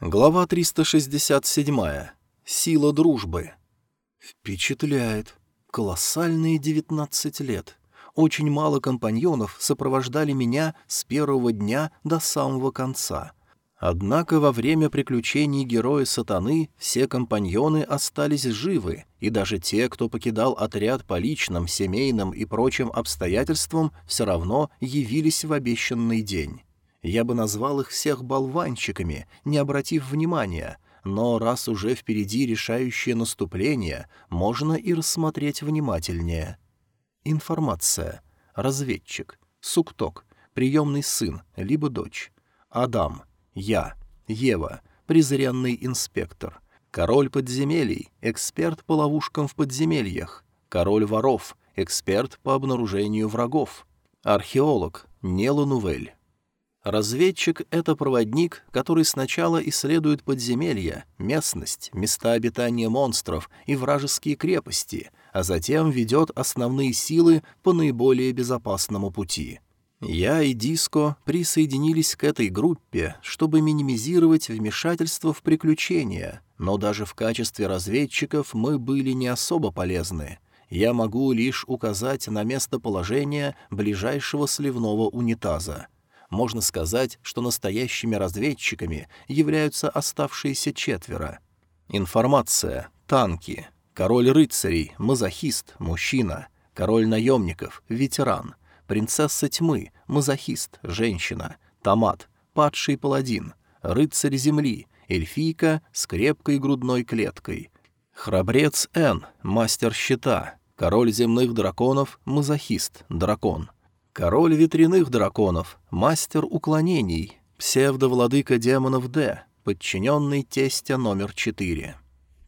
Глава 367. Сила дружбы. Впечатляет. Колоссальные 19 лет. Очень мало компаньонов сопровождали меня с первого дня до самого конца. Однако во время приключений героя сатаны все компаньоны остались живы, и даже те, кто покидал отряд по личным, семейным и прочим обстоятельствам, все равно явились в обещанный день. Я бы назвал их всех болванчиками, не обратив внимания, но раз уже впереди решающее наступление, можно и рассмотреть внимательнее. Информация. Разведчик. Сукток. Приемный сын, либо дочь. Адам. Я. Ева. Презренный инспектор. Король подземелий. Эксперт по ловушкам в подземельях. Король воров. Эксперт по обнаружению врагов. Археолог. Нела Нувель. Разведчик — это проводник, который сначала исследует подземелья, местность, места обитания монстров и вражеские крепости, а затем ведет основные силы по наиболее безопасному пути. Я и Диско присоединились к этой группе, чтобы минимизировать вмешательство в приключения, но даже в качестве разведчиков мы были не особо полезны. Я могу лишь указать на местоположение ближайшего сливного унитаза — можно сказать, что настоящими разведчиками являются оставшиеся четверо. Информация. Танки. Король рыцарей, мазохист, мужчина. Король наемников, ветеран. Принцесса тьмы, мазохист, женщина. Томат, падший паладин. Рыцарь земли, эльфийка с крепкой грудной клеткой. Храбрец Н, мастер щита. Король земных драконов, мазохист, дракон. Король ветряных драконов, мастер уклонений, псевдовладыка демонов Д, подчиненный тестя номер четыре.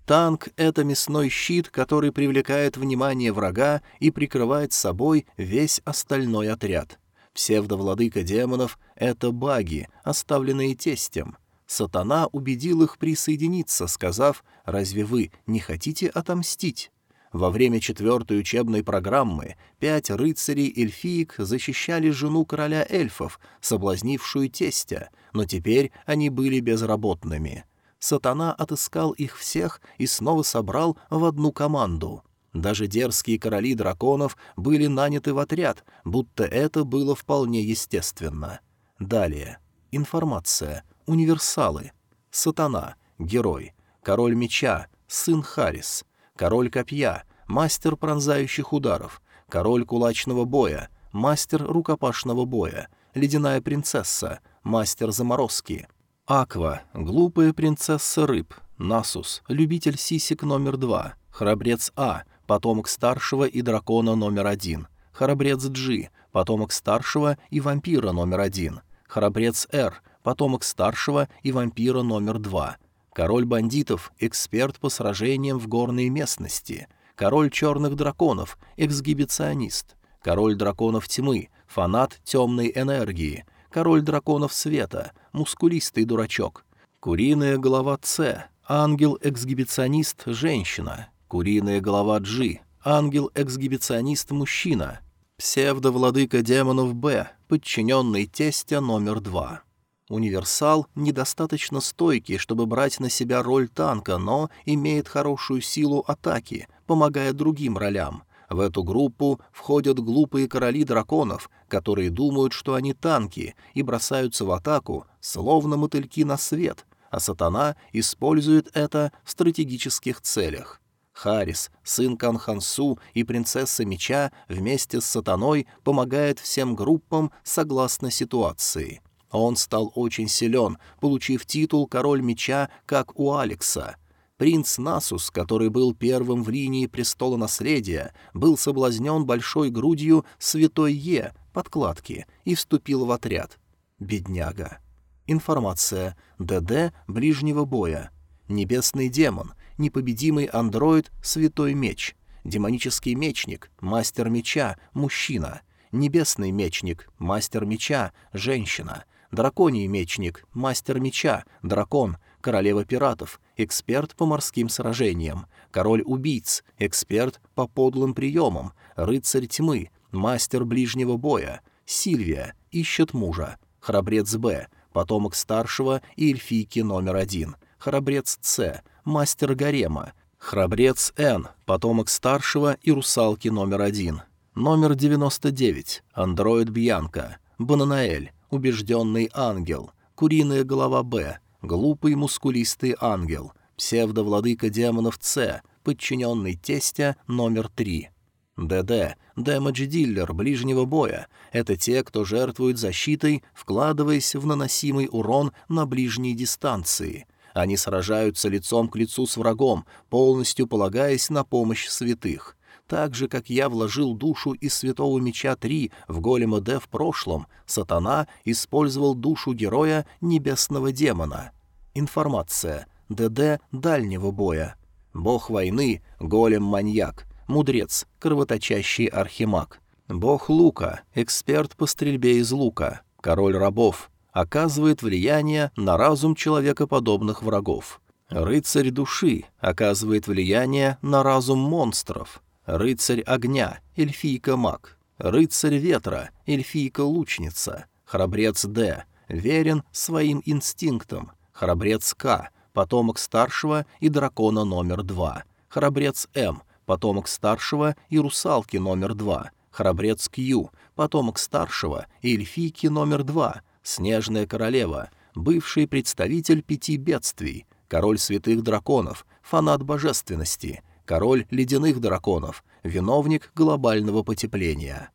Танк — это мясной щит, который привлекает внимание врага и прикрывает собой весь остальной отряд. Псевдовладыка демонов — это баги, оставленные тестем. Сатана убедил их присоединиться, сказав «Разве вы не хотите отомстить?» Во время четвертой учебной программы пять рыцарей-эльфиек защищали жену короля эльфов, соблазнившую тестя, но теперь они были безработными. Сатана отыскал их всех и снова собрал в одну команду. Даже дерзкие короли драконов были наняты в отряд, будто это было вполне естественно. Далее. Информация. Универсалы. Сатана. Герой. Король меча. Сын Харис король копья, мастер пронзающих ударов, король кулачного боя, мастер рукопашного боя, ледяная принцесса, мастер заморозки, Аква, глупая принцесса рыб, Насус, любитель сисек номер два, храбрец А, потомок старшего и дракона номер один, храбрец Джи, потомок старшего и вампира номер один, храбрец Р, потомок старшего и вампира номер два, Король бандитов — эксперт по сражениям в горной местности. Король черных драконов — эксгибиционист. Король драконов тьмы — фанат темной энергии. Король драконов света — мускулистый дурачок. Куриная голова С — ангел-эксгибиционист — женщина. Куриная голова G — ангел-эксгибиционист — мужчина. Псевдовладыка демонов Б, подчиненный тестя номер два. Универсал недостаточно стойкий, чтобы брать на себя роль танка, но имеет хорошую силу атаки, помогая другим ролям. В эту группу входят глупые короли драконов, которые думают, что они танки, и бросаются в атаку, словно мотыльки на свет, а сатана использует это в стратегических целях. Харис, сын Канхансу и принцесса меча вместе с сатаной помогает всем группам согласно ситуации. Он стал очень силен, получив титул «Король меча», как у Алекса. Принц Насус, который был первым в линии престола наследия, был соблазнен большой грудью святой Е, подкладки, и вступил в отряд. Бедняга. Информация. ДД ближнего боя. Небесный демон. Непобедимый андроид Святой Меч. Демонический мечник. Мастер меча. Мужчина. Небесный мечник. Мастер меча. Женщина драконий мечник, мастер меча, дракон, королева пиратов, эксперт по морским сражениям, король убийц, эксперт по подлым приемам, рыцарь тьмы, мастер ближнего боя, Сильвия, ищет мужа, храбрец Б, потомок старшего и эльфийки номер один, храбрец С, мастер гарема, храбрец Н, потомок старшего и русалки номер один, номер 99, андроид Бьянка, Бананаэль, убежденный ангел, куриная голова Б, глупый мускулистый ангел, псевдовладыка демонов С, подчиненный тестя номер три. ДД, дэмэдж-диллер ближнего боя — это те, кто жертвует защитой, вкладываясь в наносимый урон на ближней дистанции. Они сражаются лицом к лицу с врагом, полностью полагаясь на помощь святых. Так же, как я вложил душу из Святого Меча 3 в голема Д в прошлом, сатана использовал душу героя Небесного Демона. Информация. ДД дальнего боя. Бог войны — голем-маньяк. Мудрец — кровоточащий архимаг. Бог лука — эксперт по стрельбе из лука. Король рабов — оказывает влияние на разум человекоподобных врагов. Рыцарь души оказывает влияние на разум монстров. Рыцарь огня — эльфийка-маг. Рыцарь ветра — эльфийка-лучница. Храбрец Д — верен своим инстинктам. Храбрец К — потомок старшего и дракона номер два. Храбрец М — потомок старшего и русалки номер два. Храбрец Кью — потомок старшего и эльфийки номер два. Снежная королева — бывший представитель пяти бедствий. Король святых драконов — фанат божественности. Король ледяных драконов — виновник глобального потепления.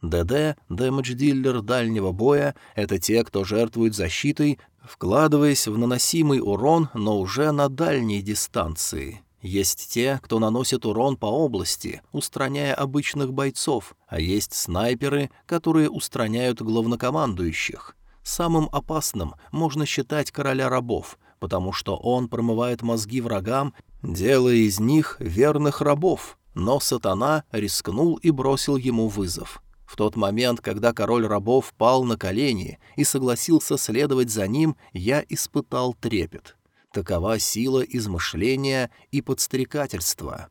ДД, дэмэдж-диллер дальнего боя — это те, кто жертвует защитой, вкладываясь в наносимый урон, но уже на дальней дистанции. Есть те, кто наносит урон по области, устраняя обычных бойцов, а есть снайперы, которые устраняют главнокомандующих. Самым опасным можно считать короля рабов, потому что он промывает мозги врагам, делая из них верных рабов, но сатана рискнул и бросил ему вызов. В тот момент, когда король рабов пал на колени и согласился следовать за ним, я испытал трепет. Такова сила измышления и подстрекательства.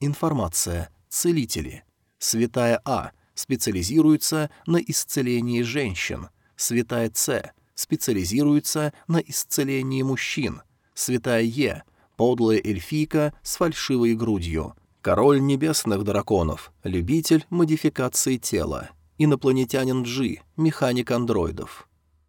Информация. Целители. Святая А специализируется на исцелении женщин. Святая С специализируется на исцелении мужчин. Святая Е — подлая эльфийка с фальшивой грудью. Король небесных драконов, любитель модификации тела. Инопланетянин Джи, механик андроидов.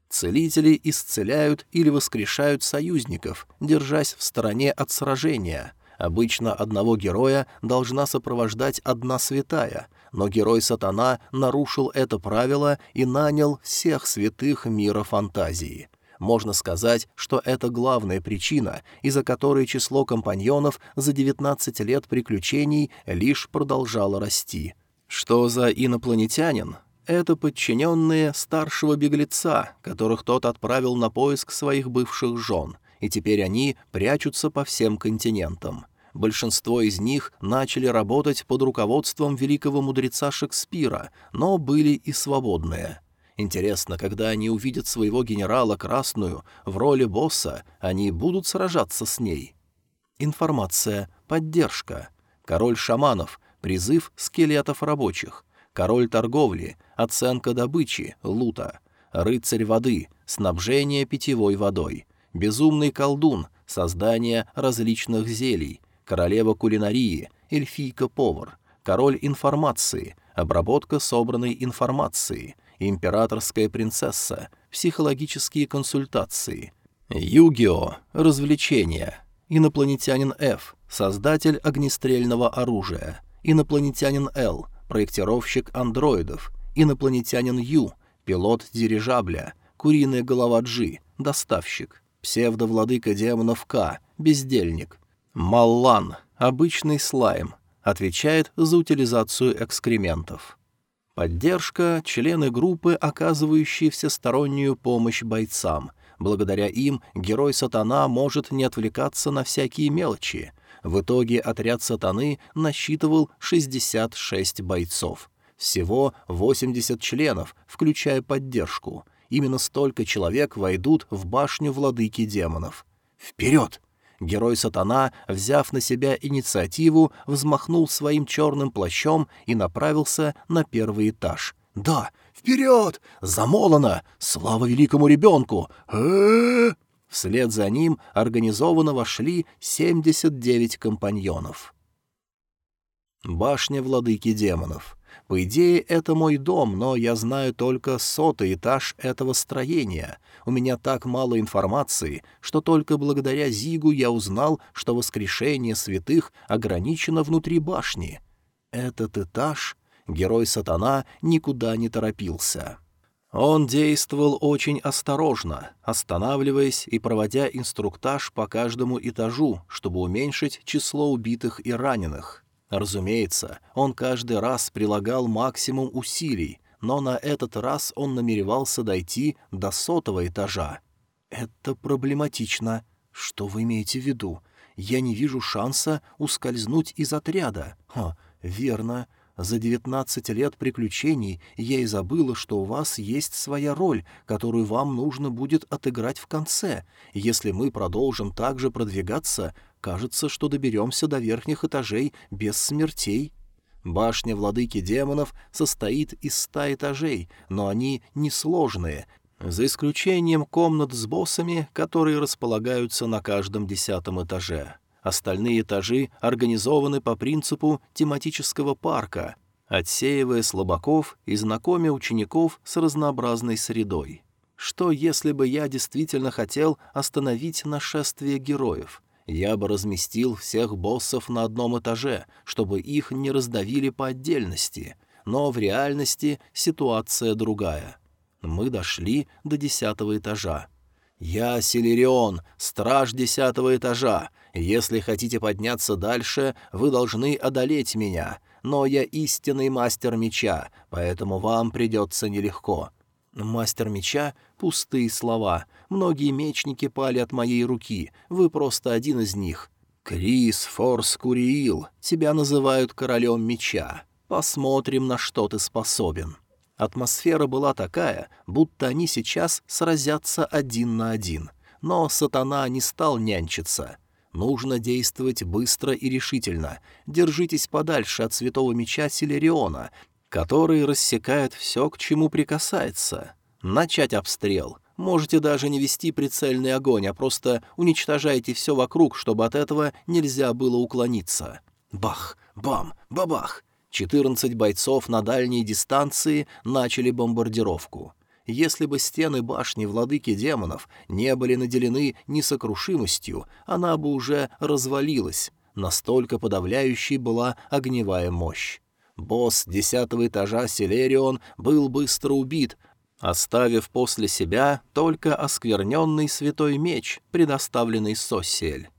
Целители исцеляют или воскрешают союзников, держась в стороне от сражения. Обычно одного героя должна сопровождать одна святая, но герой-сатана нарушил это правило и нанял всех святых мира фантазии. Можно сказать, что это главная причина, из-за которой число компаньонов за 19 лет приключений лишь продолжало расти. Что за инопланетянин? Это подчиненные старшего беглеца, которых тот отправил на поиск своих бывших жен, и теперь они прячутся по всем континентам. Большинство из них начали работать под руководством великого мудреца Шекспира, но были и свободные. Интересно, когда они увидят своего генерала Красную в роли босса, они будут сражаться с ней. Информация, поддержка. Король шаманов, призыв скелетов рабочих. Король торговли, оценка добычи, лута. Рыцарь воды, снабжение питьевой водой. Безумный колдун, создание различных зелий. Королева кулинарии, эльфийка-повар. Король информации, обработка собранной информации. Императорская принцесса, психологические консультации. Югио, развлечения. Инопланетянин F, создатель огнестрельного оружия. Инопланетянин L, проектировщик андроидов, инопланетянин Ю, пилот дирижабля, куриная голова G, доставщик, псевдовладыка демонов К, бездельник, Маллан, обычный слайм, отвечает за утилизацию экскрементов. Поддержка — члены группы, оказывающие всестороннюю помощь бойцам. Благодаря им герой сатана может не отвлекаться на всякие мелочи — в итоге отряд сатаны насчитывал 66 бойцов. Всего 80 членов, включая поддержку. Именно столько человек войдут в башню владыки демонов. «Вперед!» Герой сатана, взяв на себя инициативу, взмахнул своим черным плащом и направился на первый этаж. «Да, Вперед! Замолано! Слава великому ребенку! Вслед за ним организованно вошли 79 компаньонов. Башня владыки демонов. По идее, это мой дом, но я знаю только сотый этаж этого строения. У меня так мало информации, что только благодаря Зигу я узнал, что воскрешение святых ограничено внутри башни. Этот этаж... Герой-сатана никуда не торопился. Он действовал очень осторожно, останавливаясь и проводя инструктаж по каждому этажу, чтобы уменьшить число убитых и раненых. Разумеется, он каждый раз прилагал максимум усилий, но на этот раз он намеревался дойти до сотого этажа. «Это проблематично. Что вы имеете в виду? Я не вижу шанса ускользнуть из отряда». «Ха, верно. За девятнадцать лет приключений я и забыла, что у вас есть своя роль, которую вам нужно будет отыграть в конце. Если мы продолжим так же продвигаться, кажется, что доберемся до верхних этажей без смертей. Башня владыки демонов состоит из ста этажей, но они несложные, за исключением комнат с боссами, которые располагаются на каждом десятом этаже. Остальные этажи организованы по принципу тематического парка, отсеивая слабаков и знакомя учеников с разнообразной средой. Что, если бы я действительно хотел остановить нашествие героев? Я бы разместил всех боссов на одном этаже, чтобы их не раздавили по отдельности. Но в реальности ситуация другая. Мы дошли до десятого этажа. «Я Селерион, страж десятого этажа. Если хотите подняться дальше, вы должны одолеть меня. Но я истинный мастер меча, поэтому вам придется нелегко». «Мастер меча — пустые слова. Многие мечники пали от моей руки. Вы просто один из них». «Крис Форс Куриил, тебя называют королем меча. Посмотрим, на что ты способен». Атмосфера была такая, будто они сейчас сразятся один на один. Но сатана не стал нянчиться. Нужно действовать быстро и решительно. Держитесь подальше от святого меча Силериона, который рассекает все, к чему прикасается. Начать обстрел. Можете даже не вести прицельный огонь, а просто уничтожайте все вокруг, чтобы от этого нельзя было уклониться. Бах, бам, бабах. 14 бойцов на дальней дистанции начали бомбардировку. Если бы стены башни владыки демонов не были наделены несокрушимостью, она бы уже развалилась. Настолько подавляющей была огневая мощь. Босс десятого этажа Селерион был быстро убит, оставив после себя только оскверненный святой меч, предоставленный Сосель.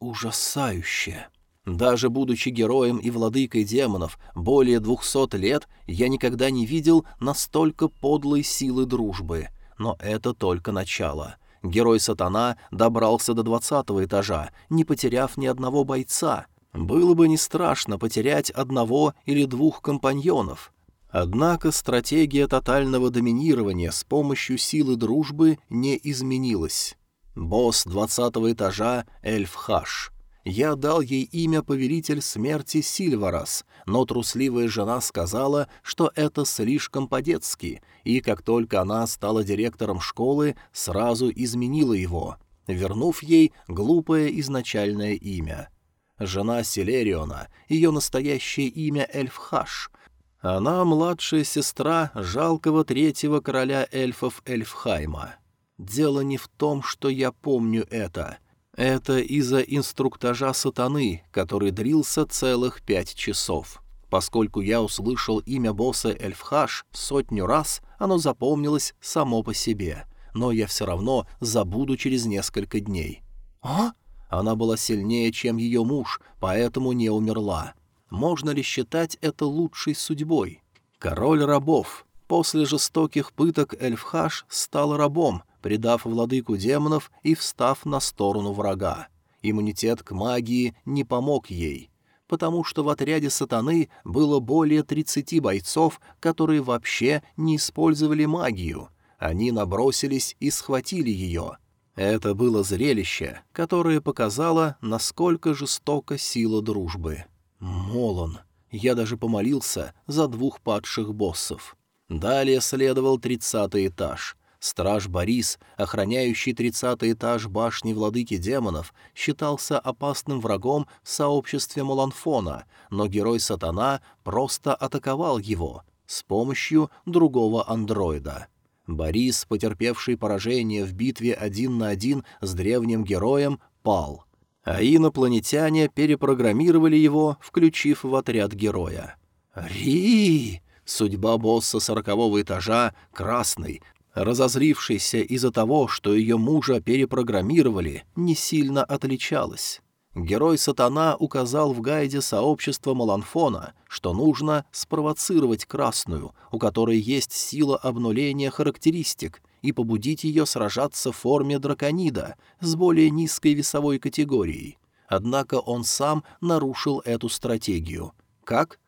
Ужасающе! Даже будучи героем и владыкой демонов более двухсот лет, я никогда не видел настолько подлой силы дружбы. Но это только начало. Герой-сатана добрался до двадцатого этажа, не потеряв ни одного бойца. Было бы не страшно потерять одного или двух компаньонов. Однако стратегия тотального доминирования с помощью силы дружбы не изменилась. Босс двадцатого этажа — Эльф Хаш — я дал ей имя повелитель смерти Сильварас, но трусливая жена сказала, что это слишком по-детски, и как только она стала директором школы, сразу изменила его, вернув ей глупое изначальное имя. Жена Селериона, ее настоящее имя Эльфхаш. Она младшая сестра жалкого третьего короля эльфов Эльфхайма. Дело не в том, что я помню это — это из-за инструктажа сатаны, который дрился целых пять часов. Поскольку я услышал имя босса Эльфхаш сотню раз, оно запомнилось само по себе, но я все равно забуду через несколько дней. «А?» Она была сильнее, чем ее муж, поэтому не умерла. Можно ли считать это лучшей судьбой? Король рабов. После жестоких пыток Эльфхаш стал рабом — предав владыку демонов и встав на сторону врага. Иммунитет к магии не помог ей, потому что в отряде сатаны было более 30 бойцов, которые вообще не использовали магию. Они набросились и схватили ее. Это было зрелище, которое показало, насколько жестока сила дружбы. Молон. Я даже помолился за двух падших боссов. Далее следовал тридцатый этаж. Страж Борис, охраняющий тридцатый этаж башни владыки демонов, считался опасным врагом в сообществе Маланфона, но герой Сатана просто атаковал его с помощью другого андроида. Борис, потерпевший поражение в битве один на один с древним героем, пал. А инопланетяне перепрограммировали его, включив в отряд героя. «Ри!» Судьба босса сорокового этажа, красный, разозлившийся из-за того, что ее мужа перепрограммировали, не сильно отличалась. Герой Сатана указал в гайде сообщества Маланфона, что нужно спровоцировать Красную, у которой есть сила обнуления характеристик, и побудить ее сражаться в форме драконида с более низкой весовой категорией. Однако он сам нарушил эту стратегию. Как?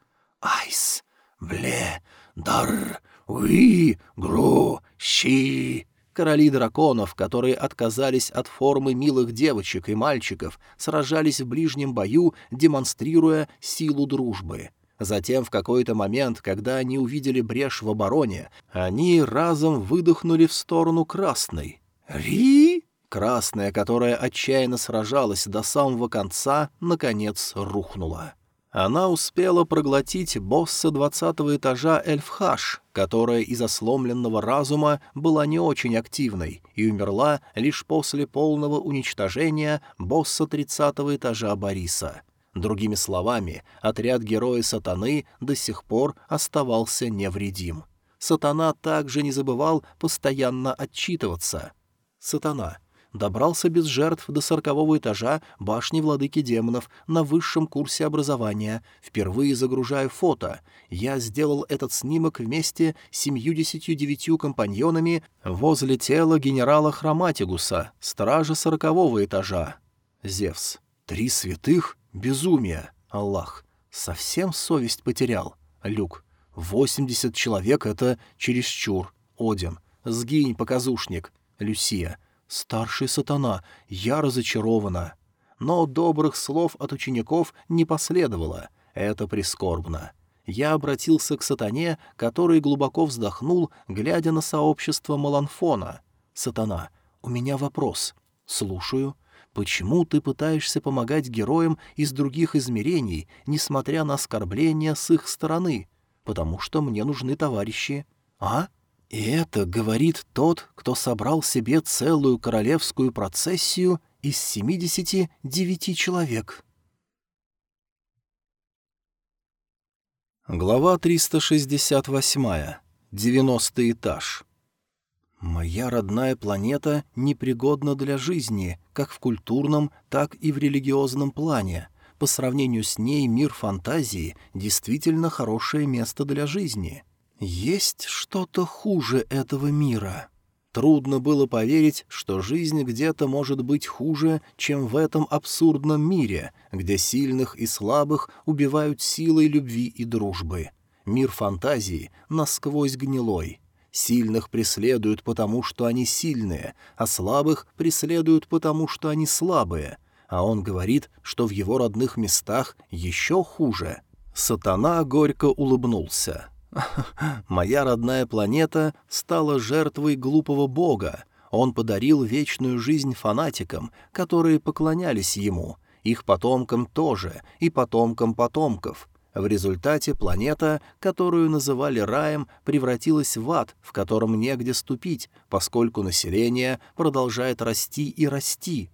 «Айс! Бле! Дар! Уи! Гру! Щи!» Короли драконов, которые отказались от формы милых девочек и мальчиков, сражались в ближнем бою, демонстрируя силу дружбы. Затем, в какой-то момент, когда они увидели брешь в обороне, они разом выдохнули в сторону красной. «Ри?» Красная, которая отчаянно сражалась до самого конца, наконец рухнула. Она успела проглотить босса двадцатого этажа Эльфхаш, которая из-за сломленного разума была не очень активной и умерла лишь после полного уничтожения босса тридцатого этажа Бориса. Другими словами, отряд героя Сатаны до сих пор оставался невредим. Сатана также не забывал постоянно отчитываться. Сатана — добрался без жертв до сорокового этажа башни владыки демонов на высшем курсе образования. Впервые загружаю фото. Я сделал этот снимок вместе с 79 компаньонами возле тела генерала Хроматигуса, стража сорокового этажа. Зевс. Три святых? Безумие. Аллах. Совсем совесть потерял. Люк. Восемьдесят человек — это чересчур. Один. Сгинь, показушник. Люсия. «Старший сатана, я разочарована». Но добрых слов от учеников не последовало. Это прискорбно. Я обратился к сатане, который глубоко вздохнул, глядя на сообщество Маланфона. «Сатана, у меня вопрос. Слушаю. Почему ты пытаешься помогать героям из других измерений, несмотря на оскорбления с их стороны? Потому что мне нужны товарищи. А?» И это говорит тот, кто собрал себе целую королевскую процессию из 79 человек. Глава 368. 90 этаж. Моя родная планета непригодна для жизни, как в культурном, так и в религиозном плане. По сравнению с ней мир фантазии действительно хорошее место для жизни — есть что-то хуже этого мира. Трудно было поверить, что жизнь где-то может быть хуже, чем в этом абсурдном мире, где сильных и слабых убивают силой любви и дружбы. Мир фантазии насквозь гнилой. Сильных преследуют потому, что они сильные, а слабых преследуют потому, что они слабые. А он говорит, что в его родных местах еще хуже. Сатана горько улыбнулся. Моя родная планета стала жертвой глупого бога. Он подарил вечную жизнь фанатикам, которые поклонялись ему, их потомкам тоже и потомкам потомков. В результате планета, которую называли раем, превратилась в ад, в котором негде ступить, поскольку население продолжает расти и расти.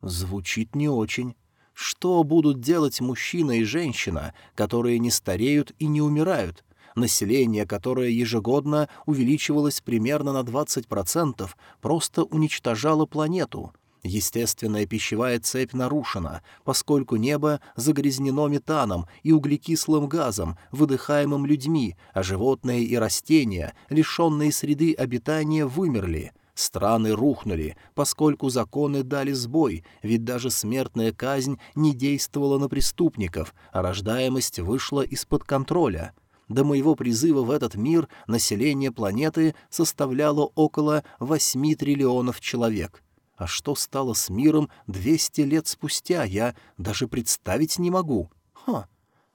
Звучит не очень. Что будут делать мужчина и женщина, которые не стареют и не умирают, Население, которое ежегодно увеличивалось примерно на 20%, просто уничтожало планету. Естественная пищевая цепь нарушена, поскольку небо загрязнено метаном и углекислым газом, выдыхаемым людьми, а животные и растения, лишенные среды обитания, вымерли. Страны рухнули, поскольку законы дали сбой, ведь даже смертная казнь не действовала на преступников, а рождаемость вышла из-под контроля. До моего призыва в этот мир население планеты составляло около 8 триллионов человек. А что стало с миром 200 лет спустя, я даже представить не могу. Ха!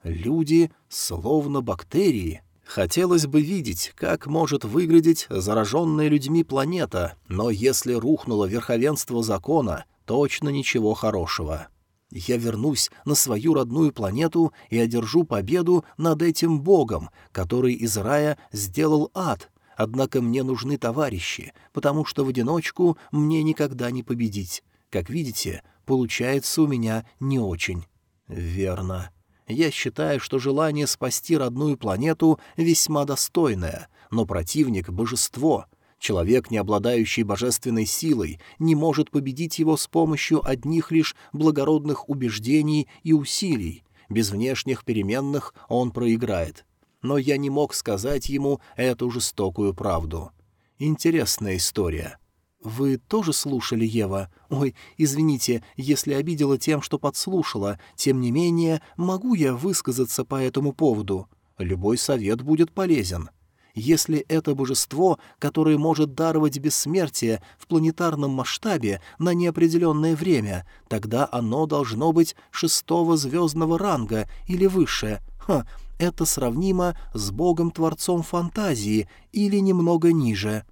Люди словно бактерии. Хотелось бы видеть, как может выглядеть зараженная людьми планета, но если рухнуло верховенство закона, точно ничего хорошего. Я вернусь на свою родную планету и одержу победу над этим богом, который из рая сделал ад. Однако мне нужны товарищи, потому что в одиночку мне никогда не победить. Как видите, получается у меня не очень. Верно. Я считаю, что желание спасти родную планету весьма достойное, но противник — божество. Человек, не обладающий божественной силой, не может победить его с помощью одних лишь благородных убеждений и усилий. Без внешних переменных он проиграет. Но я не мог сказать ему эту жестокую правду. Интересная история. «Вы тоже слушали, Ева? Ой, извините, если обидела тем, что подслушала. Тем не менее, могу я высказаться по этому поводу? Любой совет будет полезен. Если это божество, которое может даровать бессмертие в планетарном масштабе на неопределенное время, тогда оно должно быть шестого звездного ранга или выше. Ха, это сравнимо с богом-творцом фантазии или немного ниже».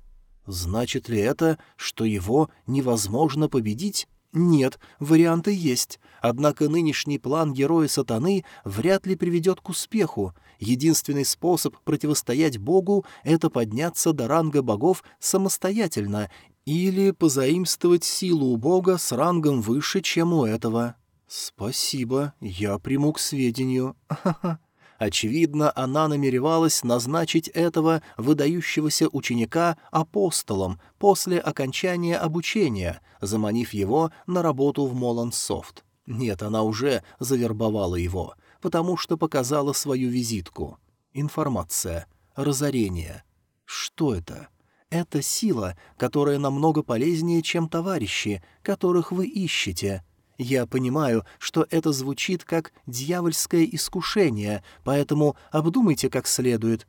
Значит ли это, что его невозможно победить? Нет, варианты есть. Однако нынешний план героя сатаны вряд ли приведет к успеху. Единственный способ противостоять Богу — это подняться до ранга богов самостоятельно или позаимствовать силу у Бога с рангом выше, чем у этого. «Спасибо, я приму к сведению. Ха-ха». Очевидно, она намеревалась назначить этого выдающегося ученика апостолом после окончания обучения, заманив его на работу в Молансофт. Нет, она уже завербовала его, потому что показала свою визитку. Информация. Разорение. Что это? Это сила, которая намного полезнее, чем товарищи, которых вы ищете — я понимаю, что это звучит как дьявольское искушение, поэтому обдумайте как следует.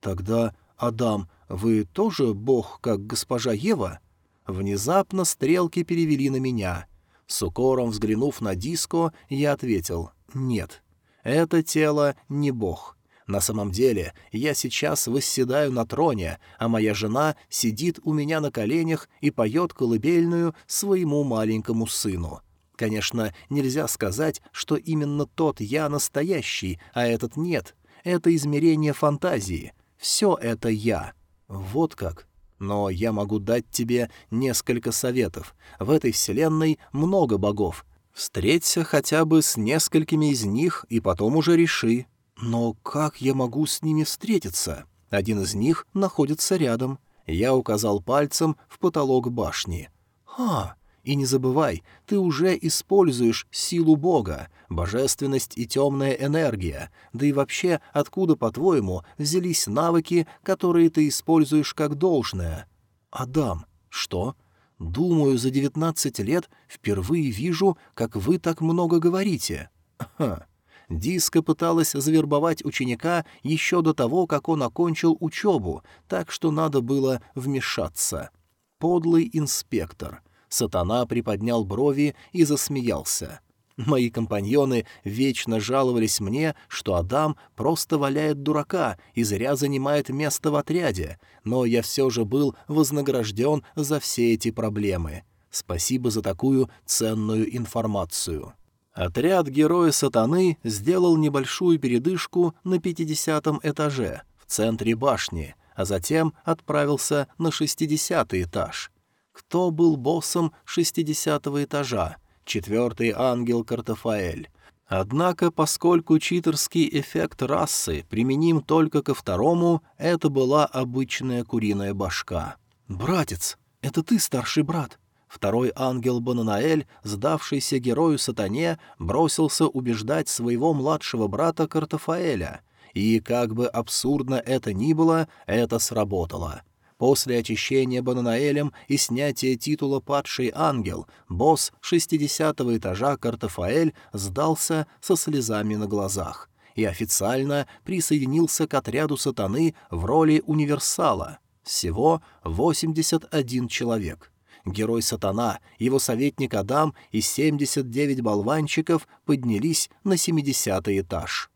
Тогда, Адам, вы тоже бог, как госпожа Ева? Внезапно стрелки перевели на меня. С укором взглянув на диско, я ответил «Нет, это тело не бог». На самом деле, я сейчас восседаю на троне, а моя жена сидит у меня на коленях и поет колыбельную своему маленькому сыну. Конечно, нельзя сказать, что именно тот я настоящий, а этот нет. Это измерение фантазии. Все это я. Вот как. Но я могу дать тебе несколько советов. В этой вселенной много богов. Встреться хотя бы с несколькими из них, и потом уже реши. Но как я могу с ними встретиться? Один из них находится рядом. Я указал пальцем в потолок башни. «А, и не забывай, ты уже используешь силу Бога, божественность и темная энергия, да и вообще, откуда, по-твоему, взялись навыки, которые ты используешь как должное? Адам, что? Думаю, за девятнадцать лет впервые вижу, как вы так много говорите. Ха. Диска пыталась завербовать ученика еще до того, как он окончил учебу, так что надо было вмешаться. Подлый инспектор — Сатана приподнял брови и засмеялся. Мои компаньоны вечно жаловались мне, что Адам просто валяет дурака и зря занимает место в отряде, но я все же был вознагражден за все эти проблемы. Спасибо за такую ценную информацию. Отряд Героя Сатаны сделал небольшую передышку на пятидесятом этаже, в центре башни, а затем отправился на шестидесятый этаж. Кто был боссом шестидесятого этажа? Четвертый ангел Картофаэль. Однако, поскольку читерский эффект расы применим только ко второму, это была обычная куриная башка. «Братец, это ты, старший брат?» Второй ангел Бананаэль, сдавшийся герою сатане, бросился убеждать своего младшего брата Картофаэля. И, как бы абсурдно это ни было, это сработало — После очищения Бананаэлем и снятия титула «Падший ангел» босс шестидесятого этажа Картофаэль сдался со слезами на глазах и официально присоединился к отряду сатаны в роли универсала. Всего 81 человек. Герой Сатана, его советник Адам и 79 болванчиков поднялись на 70 этаж.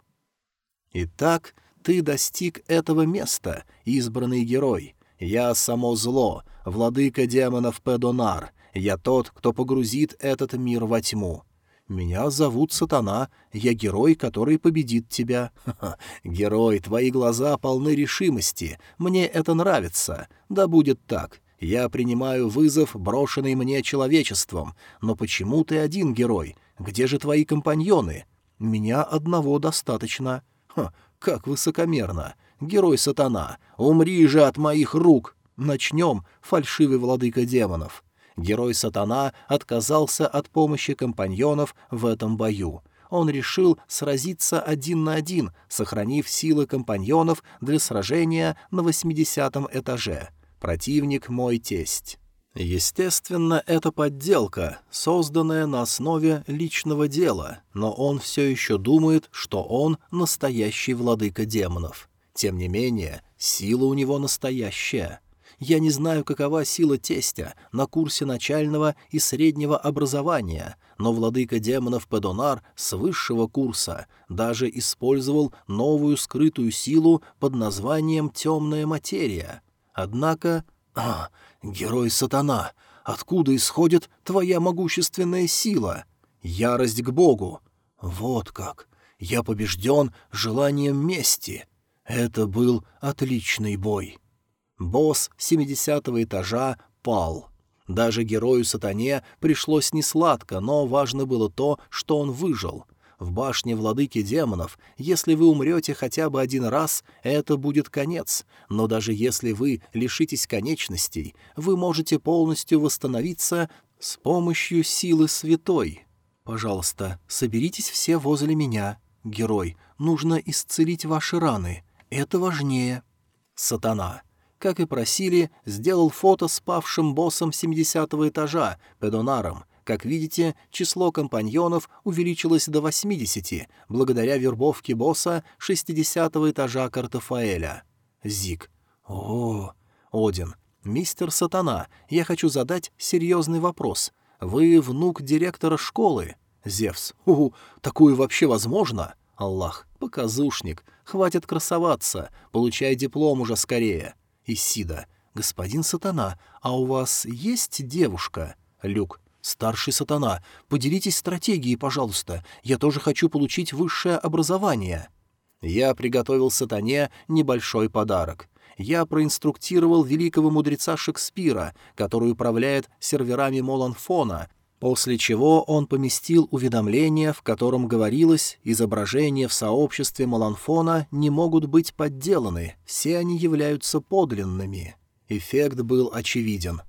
Итак, ты достиг этого места, избранный герой. Я само зло, владыка демонов Педонар. Я тот, кто погрузит этот мир во тьму. Меня зовут Сатана, я герой, который победит тебя. Ха -ха. Герой, твои глаза полны решимости, мне это нравится. Да будет так. Я принимаю вызов, брошенный мне человечеством. Но почему ты один герой? Где же твои компаньоны? Меня одного достаточно. Ха, как высокомерно. Герой Сатана, умри же от моих рук. Начнем, фальшивый владыка демонов. Герой Сатана отказался от помощи компаньонов в этом бою. Он решил сразиться один на один, сохранив силы компаньонов для сражения на восьмидесятом этаже. Противник мой тесть. Естественно, это подделка, созданная на основе личного дела, но он все еще думает, что он настоящий владыка демонов. Тем не менее, сила у него настоящая. Я не знаю, какова сила тестя на курсе начального и среднего образования, но владыка демонов Педонар с высшего курса даже использовал новую скрытую силу под названием «темная материя». Однако... А, герой сатана, откуда исходит твоя могущественная сила? Ярость к Богу. Вот как. Я побежден желанием мести. Это был отличный бой. Босс 70 этажа пал. Даже герою сатане пришлось несладко, но важно было то, что он выжил. В башне владыки демонов, если вы умрете хотя бы один раз, это будет конец, но даже если вы лишитесь конечностей, вы можете полностью восстановиться с помощью силы святой. Пожалуйста, соберитесь все возле меня. Герой, нужно исцелить ваши раны. Это важнее. Сатана как и просили, сделал фото с павшим боссом 70 этажа, Педонаром. Как видите, число компаньонов увеличилось до 80, благодаря вербовке босса 60 этажа Картофаэля. Зик. О, Один. Мистер Сатана, я хочу задать серьезный вопрос. Вы внук директора школы? Зевс. Угу, такое вообще возможно? Аллах. Показушник. Хватит красоваться. Получай диплом уже скорее. Исида. «Господин Сатана, а у вас есть девушка?» Люк. «Старший Сатана, поделитесь стратегией, пожалуйста. Я тоже хочу получить высшее образование». Я приготовил Сатане небольшой подарок. Я проинструктировал великого мудреца Шекспира, который управляет серверами Моланфона, после чего он поместил уведомление, в котором говорилось, изображения в сообществе Маланфона не могут быть подделаны, все они являются подлинными. Эффект был очевиден.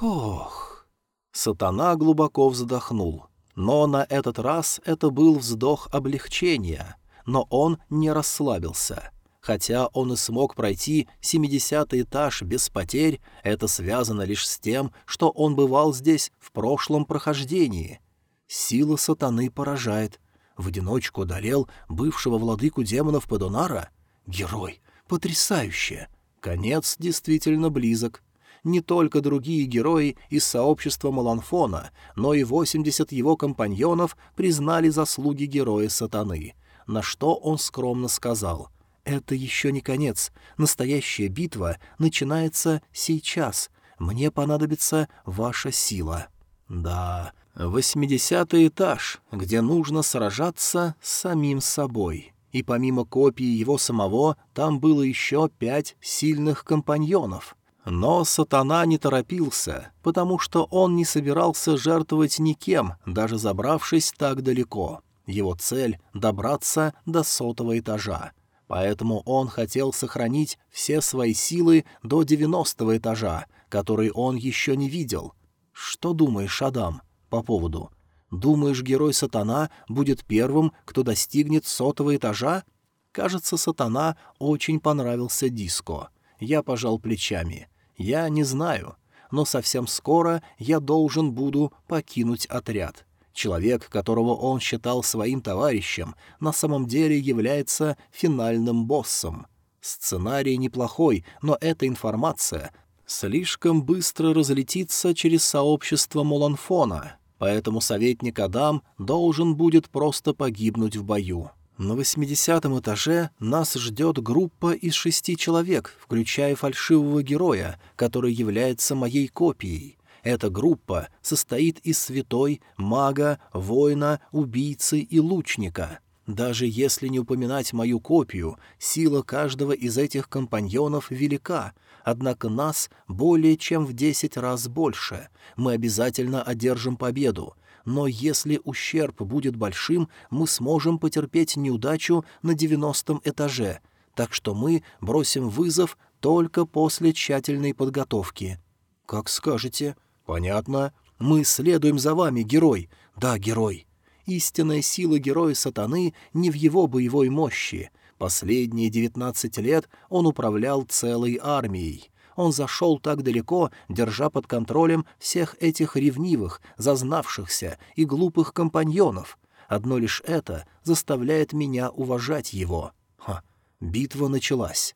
Ох! Сатана глубоко вздохнул. Но на этот раз это был вздох облегчения. Но он не расслабился. Хотя он и смог пройти 70 этаж без потерь, это связано лишь с тем, что он бывал здесь в прошлом прохождении. Сила сатаны поражает. В одиночку одолел бывшего владыку демонов Падонара? Герой! Потрясающе! Конец действительно близок. Не только другие герои из сообщества Маланфона, но и 80 его компаньонов признали заслуги героя сатаны, на что он скромно сказал — «Это еще не конец. Настоящая битва начинается сейчас. Мне понадобится ваша сила». «Да, восьмидесятый этаж, где нужно сражаться с самим собой». И помимо копии его самого, там было еще пять сильных компаньонов. Но сатана не торопился, потому что он не собирался жертвовать никем, даже забравшись так далеко. Его цель — добраться до сотого этажа. Поэтому он хотел сохранить все свои силы до девяностого этажа, который он еще не видел. Что думаешь, Адам, по поводу? Думаешь, герой Сатана будет первым, кто достигнет сотого этажа? Кажется, Сатана очень понравился диско. Я пожал плечами. Я не знаю, но совсем скоро я должен буду покинуть отряд. Человек, которого он считал своим товарищем, на самом деле является финальным боссом. Сценарий неплохой, но эта информация слишком быстро разлетится через сообщество Моланфона, поэтому советник Адам должен будет просто погибнуть в бою. На восьмидесятом этаже нас ждет группа из шести человек, включая фальшивого героя, который является моей копией. Эта группа состоит из святой, мага, воина, убийцы и лучника. Даже если не упоминать мою копию, сила каждого из этих компаньонов велика, однако нас более чем в десять раз больше. Мы обязательно одержим победу но если ущерб будет большим, мы сможем потерпеть неудачу на девяностом этаже, так что мы бросим вызов только после тщательной подготовки. Как скажете. Понятно. Мы следуем за вами, герой. Да, герой. Истинная сила героя сатаны не в его боевой мощи. Последние девятнадцать лет он управлял целой армией. Он зашел так далеко, держа под контролем всех этих ревнивых, зазнавшихся и глупых компаньонов. Одно лишь это заставляет меня уважать его. Ха, битва началась.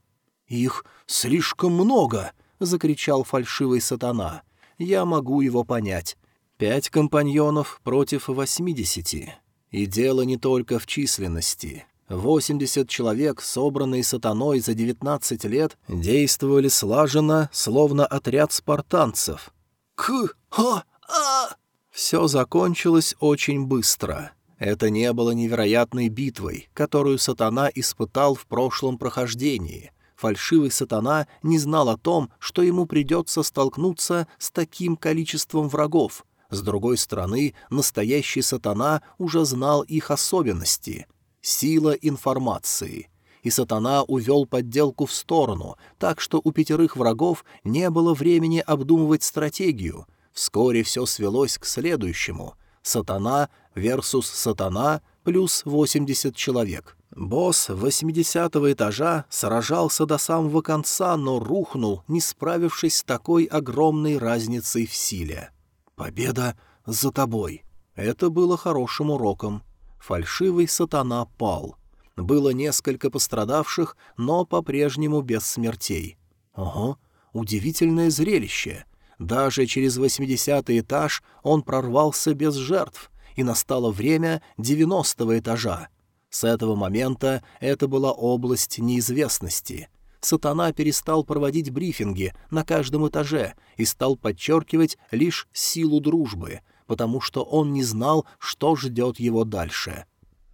«Их слишком много!» — закричал фальшивый сатана. «Я могу его понять. Пять компаньонов против восьмидесяти. И дело не только в численности. Восемьдесят человек, собранные сатаной за девятнадцать лет, действовали слаженно, словно отряд спартанцев. к ха а Все закончилось очень быстро. Это не было невероятной битвой, которую сатана испытал в прошлом прохождении. Фальшивый сатана не знал о том, что ему придется столкнуться с таким количеством врагов. С другой стороны, настоящий сатана уже знал их особенности — Сила информации. И сатана увел подделку в сторону, так что у пятерых врагов не было времени обдумывать стратегию. Вскоре все свелось к следующему. Сатана versus сатана плюс 80 человек. Босс 80 этажа сражался до самого конца, но рухнул, не справившись с такой огромной разницей в силе. «Победа за тобой!» Это было хорошим уроком фальшивый сатана пал. Было несколько пострадавших, но по-прежнему без смертей. Ого, удивительное зрелище. Даже через восьмидесятый этаж он прорвался без жертв, и настало время девяностого этажа. С этого момента это была область неизвестности. Сатана перестал проводить брифинги на каждом этаже и стал подчеркивать лишь силу дружбы, потому что он не знал, что ждет его дальше.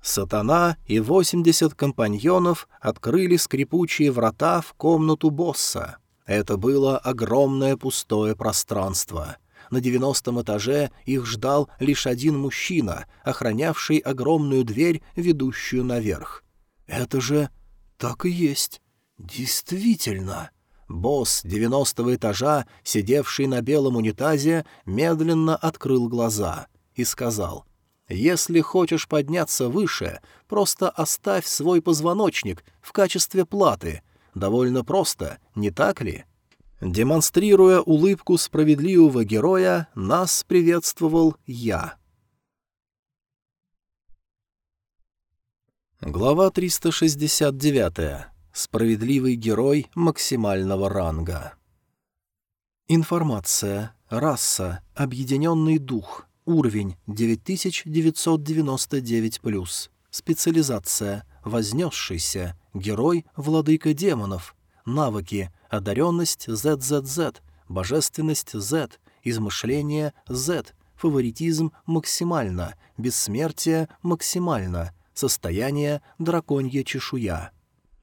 Сатана и восемьдесят компаньонов открыли скрипучие врата в комнату босса. Это было огромное пустое пространство. На девяностом этаже их ждал лишь один мужчина, охранявший огромную дверь, ведущую наверх. «Это же так и есть. Действительно!» Босс девяностого этажа, сидевший на белом унитазе, медленно открыл глаза и сказал, «Если хочешь подняться выше, просто оставь свой позвоночник в качестве платы. Довольно просто, не так ли?» Демонстрируя улыбку справедливого героя, нас приветствовал я. Глава 369. Справедливый герой максимального ранга. Информация. Раса. Объединенный дух. Уровень 9999+. Специализация. Вознесшийся. Герой. Владыка демонов. Навыки. Одаренность ZZZ. Божественность Z. Измышление Z. Фаворитизм максимально. Бессмертие максимально. Состояние драконья чешуя.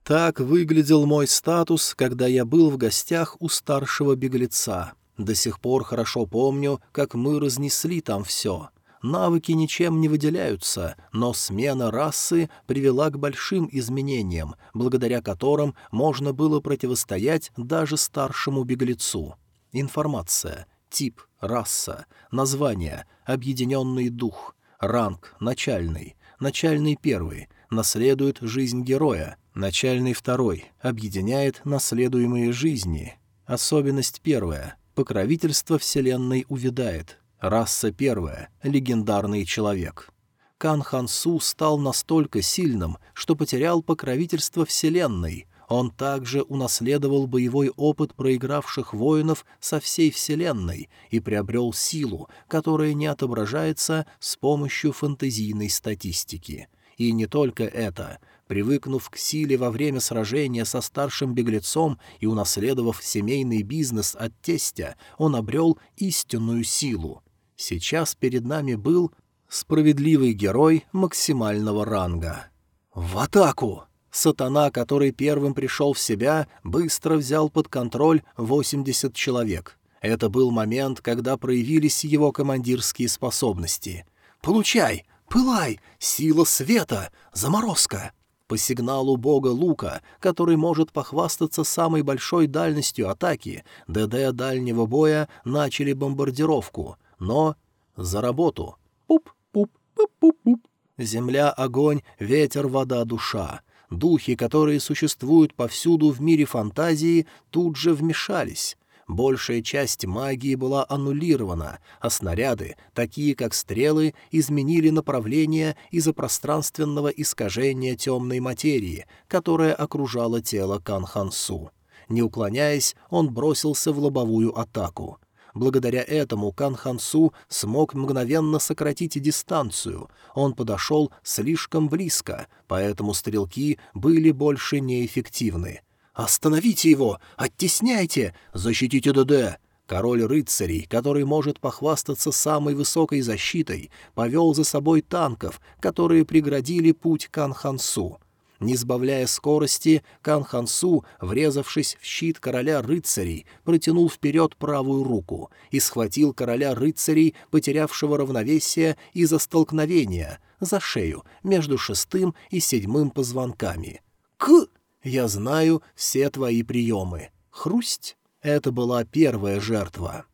Так выглядел мой статус, когда я был в гостях у старшего беглеца. До сих пор хорошо помню, как мы разнесли там все. Навыки ничем не выделяются, но смена расы привела к большим изменениям, благодаря которым можно было противостоять даже старшему беглецу. Информация. Тип. Раса. Название. Объединенный дух. Ранг. Начальный. Начальный первый. Наследует жизнь героя. Начальный второй объединяет наследуемые жизни. Особенность первая. Покровительство Вселенной увядает. Раса первая. Легендарный человек. Кан Хансу стал настолько сильным, что потерял покровительство Вселенной. Он также унаследовал боевой опыт проигравших воинов со всей Вселенной и приобрел силу, которая не отображается с помощью фэнтезийной статистики — И не только это. Привыкнув к силе во время сражения со старшим беглецом и унаследовав семейный бизнес от тестя, он обрел истинную силу. Сейчас перед нами был справедливый герой максимального ранга. «В атаку!» Сатана, который первым пришел в себя, быстро взял под контроль 80 человек. Это был момент, когда проявились его командирские способности. «Получай! Пылай! Сила света! Заморозка!» По сигналу бога Лука, который может похвастаться самой большой дальностью атаки, ДД дальнего боя начали бомбардировку. Но за работу. Пуп-пуп-пуп-пуп-пуп. Земля, огонь, ветер, вода, душа. Духи, которые существуют повсюду в мире фантазии, тут же вмешались. Большая часть магии была аннулирована, а снаряды, такие как стрелы, изменили направление из-за пространственного искажения темной материи, которая окружала тело Канхансу. Не уклоняясь, он бросился в лобовую атаку. Благодаря этому Кан Хансу смог мгновенно сократить дистанцию. Он подошел слишком близко, поэтому стрелки были больше неэффективны. «Остановите его! Оттесняйте! Защитите ДД!» Король рыцарей, который может похвастаться самой высокой защитой, повел за собой танков, которые преградили путь Кан Хансу. Не сбавляя скорости, Кан Хансу, врезавшись в щит короля рыцарей, протянул вперед правую руку и схватил короля рыцарей, потерявшего равновесие из-за столкновения, за шею между шестым и седьмым позвонками. «К!» «Я знаю все твои приемы. Хрусть!» Это была первая жертва.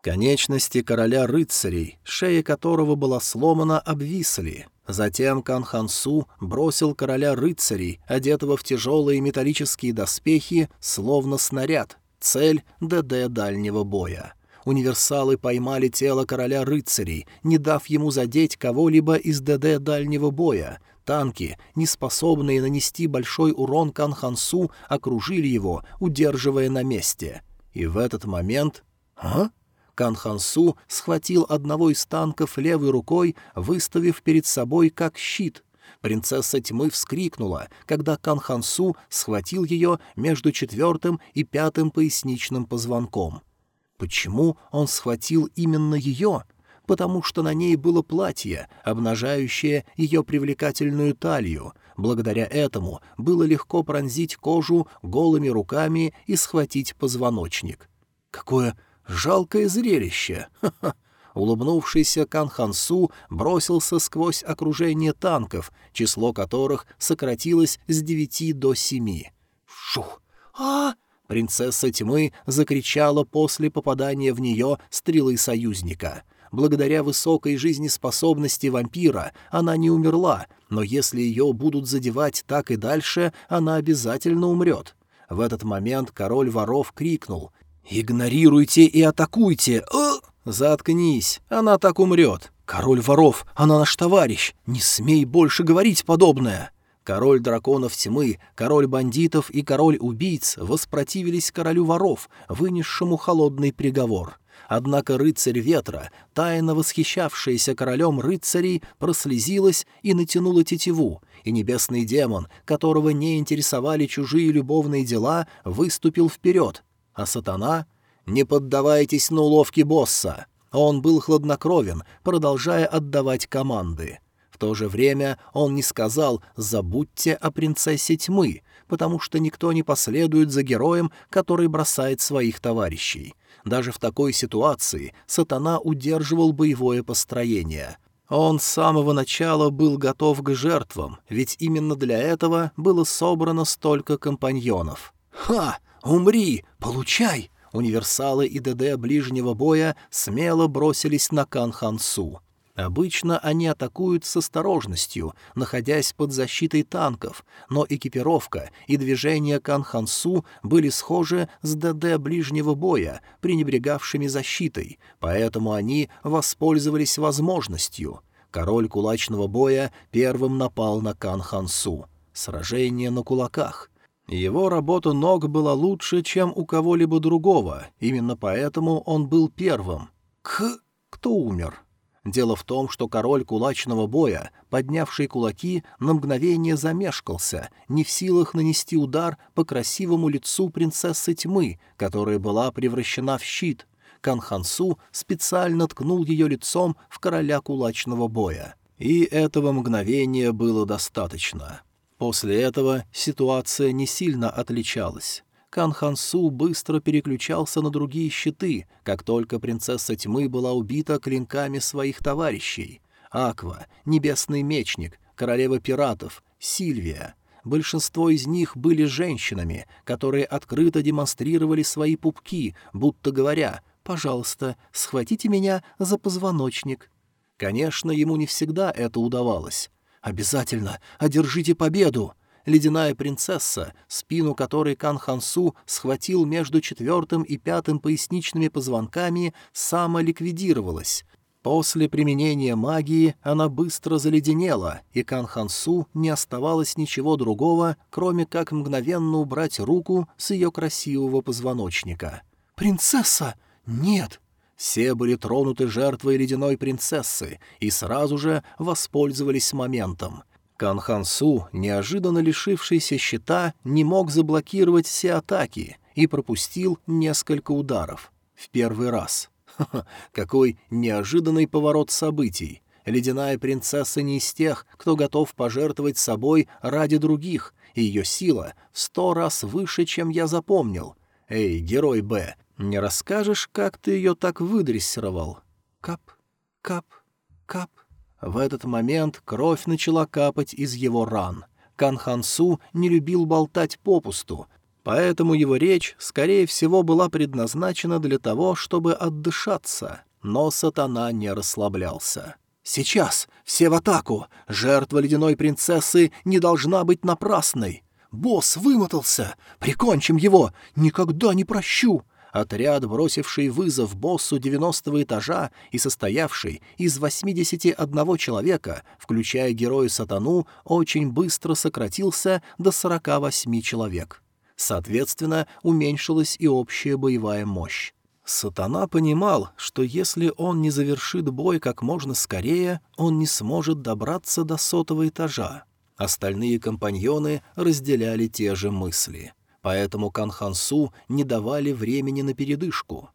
Конечности короля рыцарей, шея которого была сломана, обвисли. Затем Кан Хансу бросил короля рыцарей, одетого в тяжелые металлические доспехи, словно снаряд, цель ДД дальнего боя. Универсалы поймали тело короля рыцарей, не дав ему задеть кого-либо из ДД дальнего боя. Танки, не способные нанести большой урон Кан Хансу, окружили его, удерживая на месте. И в этот момент... А? Кан Хансу схватил одного из танков левой рукой, выставив перед собой как щит. Принцесса тьмы вскрикнула, когда Кан Хансу схватил ее между четвертым и пятым поясничным позвонком. Почему он схватил именно ее? Потому что на ней было платье, обнажающее ее привлекательную талию. Благодаря этому было легко пронзить кожу голыми руками и схватить позвоночник. Какое Жалкое зрелище! Ха-ха! Улыбнувшийся Кан Хансу бросился сквозь окружение танков, число которых сократилось с девяти до семи. Шух! а Принцесса тьмы закричала после попадания в нее стрелы союзника. Благодаря высокой жизнеспособности вампира она не умерла, но если ее будут задевать так и дальше, она обязательно умрет. В этот момент король воров крикнул «Игнорируйте и атакуйте! Э! Заткнись, она так умрет! Король воров, она наш товарищ! Не смей больше говорить подобное!» Король драконов тьмы, король бандитов и король убийц воспротивились королю воров, вынесшему холодный приговор. Однако рыцарь ветра, тайно восхищавшаяся королем рыцарей, прослезилась и натянула тетиву, и небесный демон, которого не интересовали чужие любовные дела, выступил вперед, а сатана... «Не поддавайтесь на уловки босса!» Он был хладнокровен, продолжая отдавать команды. В то же время он не сказал «забудьте о принцессе тьмы», потому что никто не последует за героем, который бросает своих товарищей. Даже в такой ситуации сатана удерживал боевое построение. Он с самого начала был готов к жертвам, ведь именно для этого было собрано столько компаньонов. «Ха! «Умри! Получай!» Универсалы и ДД ближнего боя смело бросились на Кан Хансу. Обычно они атакуют с осторожностью, находясь под защитой танков, но экипировка и движения Кан Хансу были схожи с ДД ближнего боя, пренебрегавшими защитой, поэтому они воспользовались возможностью. Король кулачного боя первым напал на Кан Хансу. Сражение на кулаках — его работа ног была лучше, чем у кого-либо другого, именно поэтому он был первым. К... кто умер? Дело в том, что король кулачного боя, поднявший кулаки, на мгновение замешкался, не в силах нанести удар по красивому лицу принцессы тьмы, которая была превращена в щит. Канхансу специально ткнул ее лицом в короля кулачного боя. И этого мгновения было достаточно. После этого ситуация не сильно отличалась. Кан Хансу быстро переключался на другие щиты, как только принцесса тьмы была убита клинками своих товарищей. Аква, Небесный Мечник, Королева Пиратов, Сильвия. Большинство из них были женщинами, которые открыто демонстрировали свои пупки, будто говоря «пожалуйста, схватите меня за позвоночник». Конечно, ему не всегда это удавалось. «Обязательно! Одержите победу!» ледяная принцесса, спину которой Кан Хансу схватил между четвертым и пятым поясничными позвонками, самоликвидировалась. После применения магии она быстро заледенела, и Кан Хансу не оставалось ничего другого, кроме как мгновенно убрать руку с ее красивого позвоночника. «Принцесса! Нет!» Все были тронуты жертвой ледяной принцессы и сразу же воспользовались моментом — Канхансу, неожиданно лишившийся щита, не мог заблокировать все атаки и пропустил несколько ударов. В первый раз. Ха-ха, какой неожиданный поворот событий. Ледяная принцесса не из тех, кто готов пожертвовать собой ради других, и ее сила в сто раз выше, чем я запомнил. Эй, герой Б, не расскажешь, как ты ее так выдрессировал? Кап, кап, кап. В этот момент кровь начала капать из его ран. Канхансу не любил болтать попусту, поэтому его речь, скорее всего, была предназначена для того, чтобы отдышаться. Но сатана не расслаблялся. «Сейчас! Все в атаку! Жертва ледяной принцессы не должна быть напрасной! Босс вымотался! Прикончим его! Никогда не прощу!» Отряд, бросивший вызов боссу 90 этажа и состоявший из 81 человека, включая героя Сатану, очень быстро сократился до 48 человек. Соответственно, уменьшилась и общая боевая мощь. Сатана понимал, что если он не завершит бой как можно скорее, он не сможет добраться до сотого этажа. Остальные компаньоны разделяли те же мысли поэтому Канхансу не давали времени на передышку.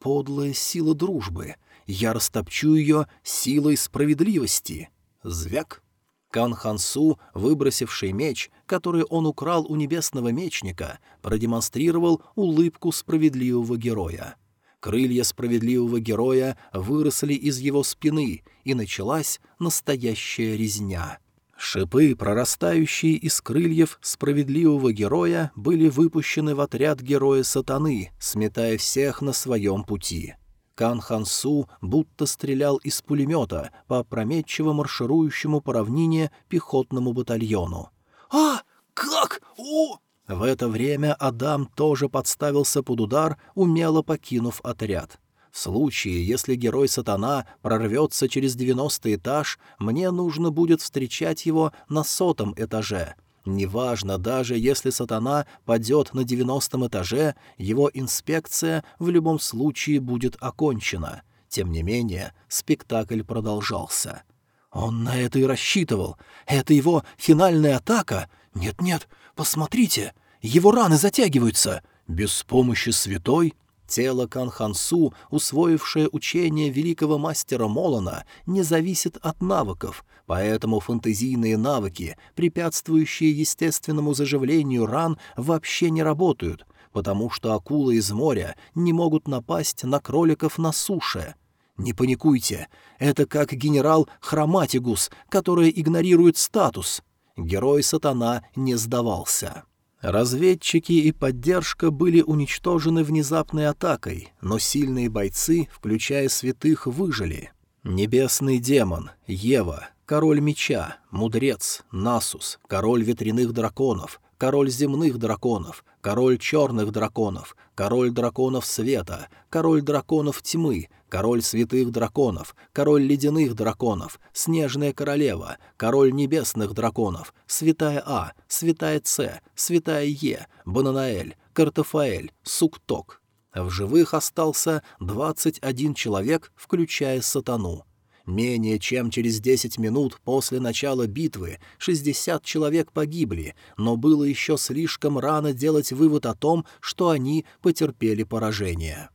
Подлая сила дружбы. Я растопчу ее силой справедливости. Звяк. Канхансу, выбросивший меч, который он украл у небесного мечника, продемонстрировал улыбку справедливого героя. Крылья справедливого героя выросли из его спины, и началась настоящая резня. Шипы, прорастающие из крыльев справедливого героя, были выпущены в отряд героя сатаны, сметая всех на своем пути. Кан Хансу будто стрелял из пулемета по опрометчиво марширующему по равнине пехотному батальону. «А! Как? О!» В это время Адам тоже подставился под удар, умело покинув отряд. В случае, если герой сатана прорвется через девяностый этаж, мне нужно будет встречать его на сотом этаже. Неважно, даже если сатана падет на девяностом этаже, его инспекция в любом случае будет окончена. Тем не менее, спектакль продолжался. Он на это и рассчитывал. Это его финальная атака? Нет-нет, посмотрите, его раны затягиваются. Без помощи святой Тело Канхансу, усвоившее учение великого мастера Молона, не зависит от навыков, поэтому фантазийные навыки, препятствующие естественному заживлению ран, вообще не работают, потому что акулы из моря не могут напасть на кроликов на суше. Не паникуйте, это как генерал Хроматигус, который игнорирует статус. Герой сатана не сдавался. Разведчики и поддержка были уничтожены внезапной атакой, но сильные бойцы, включая святых, выжили. Небесный демон, Ева, король меча, мудрец, Насус, король ветряных драконов, король земных драконов, король черных драконов, король драконов света, король драконов тьмы, король святых драконов, король ледяных драконов, снежная королева, король небесных драконов, святая А, святая С, святая Е, Бананаэль, Картофаэль, Сукток. В живых остался двадцать один человек, включая сатану. Менее чем через десять минут после начала битвы шестьдесят человек погибли, но было еще слишком рано делать вывод о том, что они потерпели поражение.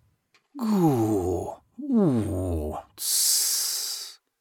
гу у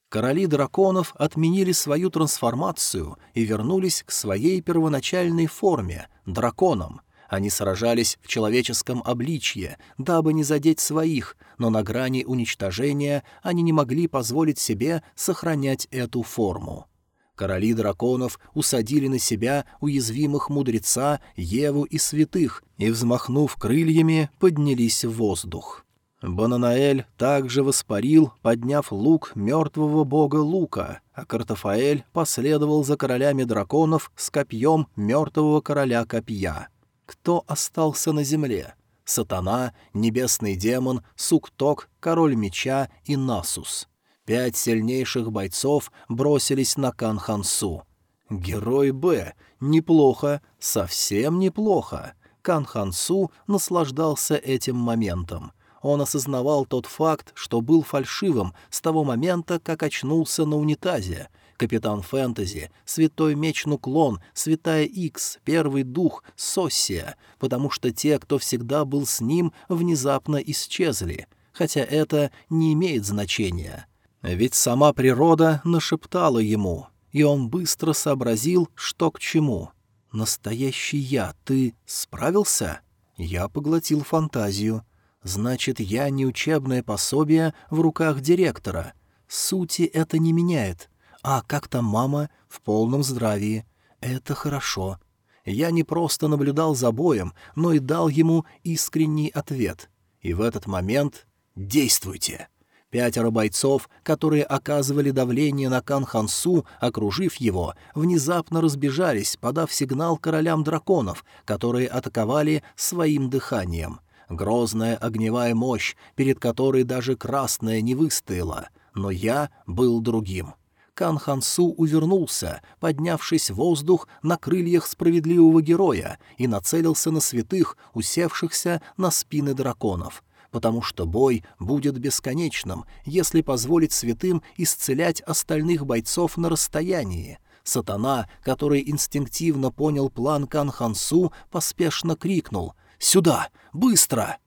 Короли драконов отменили свою трансформацию и вернулись к своей первоначальной форме — драконам. Они сражались в человеческом обличье, дабы не задеть своих, но на грани уничтожения они не могли позволить себе сохранять эту форму. Короли драконов усадили на себя уязвимых мудреца, Еву и святых, и, взмахнув крыльями, поднялись в воздух. Бананаэль также воспарил, подняв лук мертвого бога Лука, а Картофаэль последовал за королями драконов с копьем мертвого короля копья. Кто остался на земле? Сатана, небесный демон, Сукток, король меча и Насус. Пять сильнейших бойцов бросились на Канхансу. Герой Б. Неплохо, совсем неплохо. Канхансу наслаждался этим моментом. Он осознавал тот факт, что был фальшивым с того момента, как очнулся на унитазе. Капитан Фэнтези, Святой Меч Нуклон, Святая Икс, Первый Дух, Соссия, потому что те, кто всегда был с ним, внезапно исчезли, хотя это не имеет значения. Ведь сама природа нашептала ему, и он быстро сообразил, что к чему. «Настоящий я, ты справился?» Я поглотил фантазию — Значит, я не учебное пособие в руках директора. Сути это не меняет. А как там мама? В полном здравии. Это хорошо. Я не просто наблюдал за боем, но и дал ему искренний ответ. И в этот момент «Действуйте!» Пятеро бойцов, которые оказывали давление на Кан Хансу, окружив его, внезапно разбежались, подав сигнал королям драконов, которые атаковали своим дыханием грозная огневая мощь, перед которой даже красная не выстояла, но я был другим. Кан Хансу увернулся, поднявшись в воздух на крыльях справедливого героя, и нацелился на святых, усевшихся на спины драконов, потому что бой будет бесконечным, если позволить святым исцелять остальных бойцов на расстоянии. Сатана, который инстинктивно понял план Кан Хансу, поспешно крикнул — Сюда! Быстро!»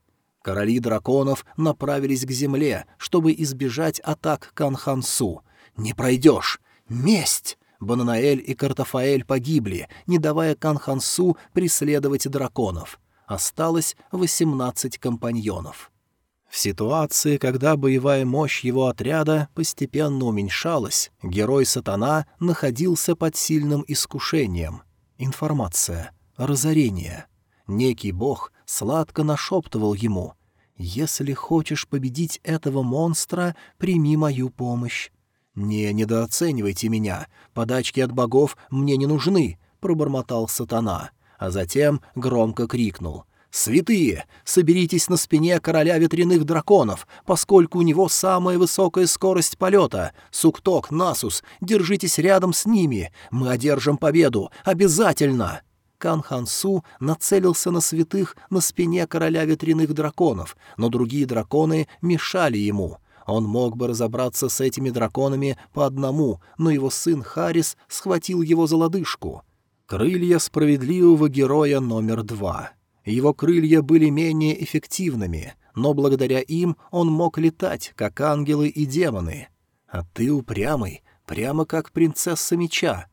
Короли драконов направились к земле, чтобы избежать атак Канхансу. «Не пройдешь! Месть!» Бананаэль и Картофаэль погибли, не давая Канхансу преследовать драконов. Осталось восемнадцать компаньонов. В ситуации, когда боевая мощь его отряда постепенно уменьшалась, герой Сатана находился под сильным искушением. Информация. Разорение. Некий бог сладко нашептывал ему «Если хочешь победить этого монстра, прими мою помощь». «Не недооценивайте меня, подачки от богов мне не нужны», — пробормотал сатана, а затем громко крикнул. «Святые, соберитесь на спине короля ветряных драконов, поскольку у него самая высокая скорость полета. Сукток, Насус, держитесь рядом с ними. Мы одержим победу. Обязательно!» Кан Хансу нацелился на святых на спине короля ветряных драконов, но другие драконы мешали ему. Он мог бы разобраться с этими драконами по одному, но его сын Харис схватил его за лодыжку. Крылья справедливого героя номер два. Его крылья были менее эффективными, но благодаря им он мог летать, как ангелы и демоны. А ты упрямый, прямо как принцесса меча.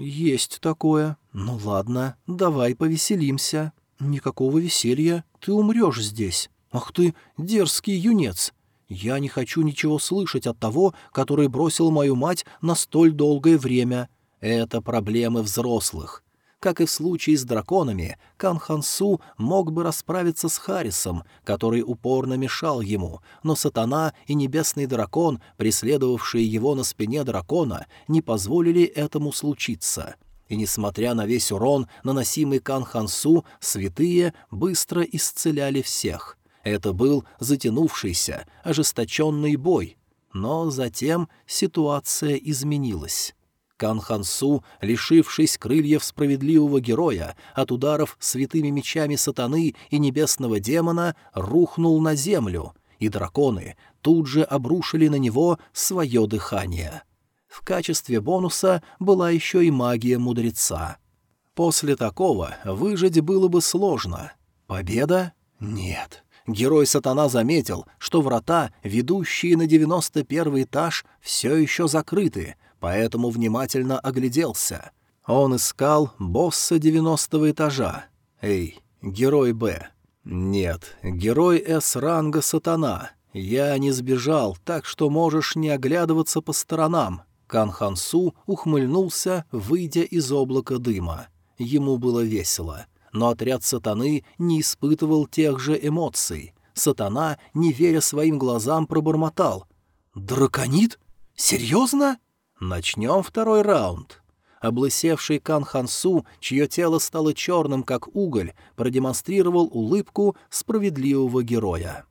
«Есть такое. Ну ладно, давай повеселимся. Никакого веселья, ты умрешь здесь. Ах ты, дерзкий юнец! Я не хочу ничего слышать от того, который бросил мою мать на столь долгое время. Это проблемы взрослых. Как и в случае с драконами, Кан Хансу мог бы расправиться с Харрисом, который упорно мешал ему, но сатана и небесный дракон, преследовавшие его на спине дракона, не позволили этому случиться. И несмотря на весь урон, наносимый Кан Хансу, святые быстро исцеляли всех. Это был затянувшийся, ожесточенный бой. Но затем ситуация изменилась. Канхансу, лишившись крыльев справедливого героя от ударов святыми мечами сатаны и небесного демона, рухнул на землю, и драконы, тут же обрушили на него свое дыхание. В качестве бонуса была еще и магия мудреца. После такого выжить было бы сложно. Победа? Нет. Герой Сатана заметил, что врата, ведущие на девяносто первый этаж, все еще закрыты, поэтому внимательно огляделся. Он искал босса девяностого этажа. Эй, герой Б. Нет, герой С-ранга Сатана. Я не сбежал, так что можешь не оглядываться по сторонам. Кан Хансу ухмыльнулся, выйдя из облака дыма. Ему было весело. Но отряд сатаны не испытывал тех же эмоций. Сатана, не веря своим глазам, пробормотал. «Драконит? Серьезно?» «Начнем второй раунд». Облысевший Кан Хансу, чье тело стало черным, как уголь, продемонстрировал улыбку справедливого героя.